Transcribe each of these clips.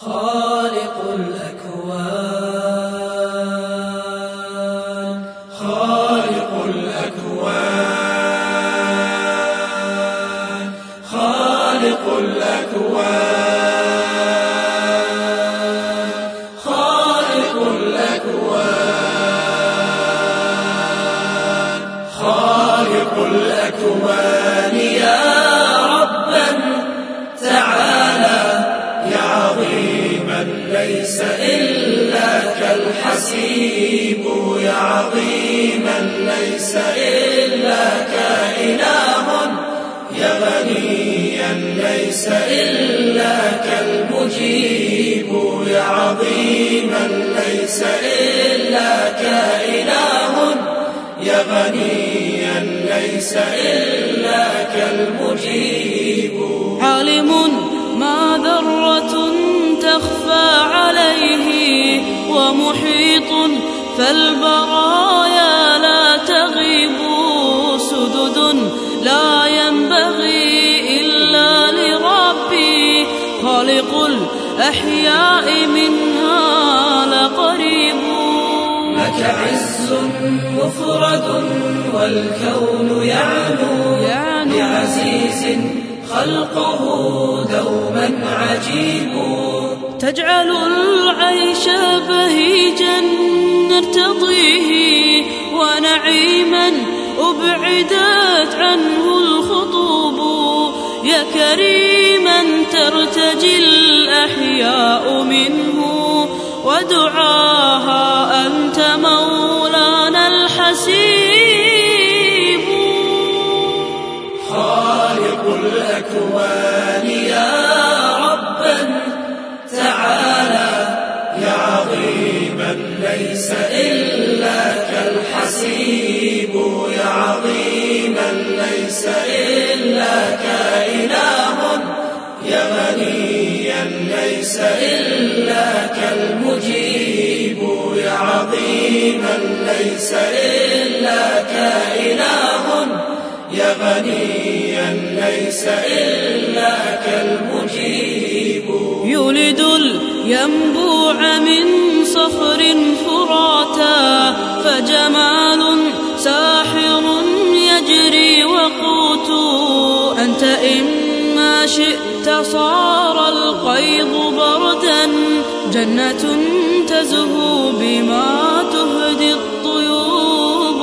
خالق الأكوان. خالق الأكوان. خالق الأكوان. خالق الأكوان. خالق الأكوان. يا ربا تعالى يا عظيما ليس إلا كالحسيب يا عظيما ليس إلا كإله يا غنيا ليس إلا كالمجيب يا عظيما ليس إلا كإله يا غنيا ليس إلا كالمجيب فالبرايا لا تغيب سدد لا ينبغي إلا لربي خالق الأحياء منها لقريب لك عز مفرد والكون يعلو. لعزيز خلقه دوما عجيب تجعل العيش بهيجا نرتضيه ونعيما أبعدت عنه الخطوب. يا كريما ترتجي الأحياء منه ودعاها أنت مولانا الحسيب. خالق الأكوان يا ربا تعالى يا عظيما ليس إلا كالحسيب يا عظيما ليس إلا كإله يا غنيا ليس إلا كالمجيب يا عظيما ليس إلا كإله يا غنيا ليس إلا كالمجيب. يولد الينبوع من صخر فراتا فجمال ساحر يجري وقوت. أنت إما شئت صار القيض بردا. جنة تزهو بما تهدي الطيوب.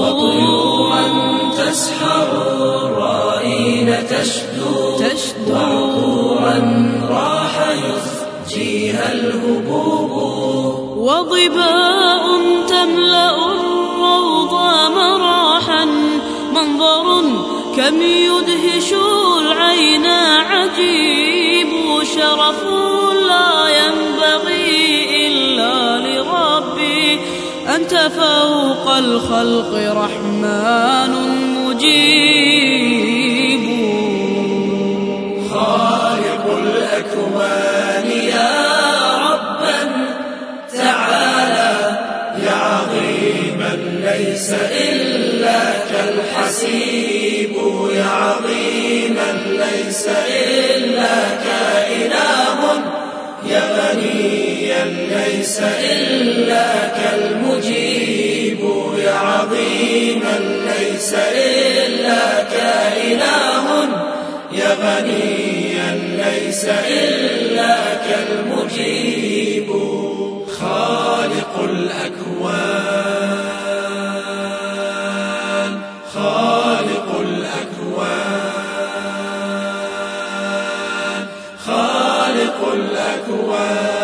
وطيورا تسحر الرائين تشدو. تشدو. وعطورا راح يسجيها الهبوب. وضباء تملأ الروض مراحا منظر كم يدهش العين عجيب شرف لا ينبغي إلا لربي. أنت فوق الخلق رحمن مجيب. عظيما ليس إلا كالحسيب يا عظيما ليس إلا كإله يا غنيا ليس إلا كالمجيب يا عظيما ليس إلا كإله يا غنيا ليس إلا كالمجيب خالق الأكوان